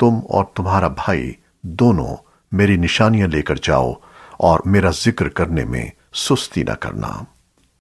तुम और तुम्हारा भाई दोनों मेरी निशानियाँ लेकर जाओ और मेरा ज़िक्र करने में सुस्ती न करना।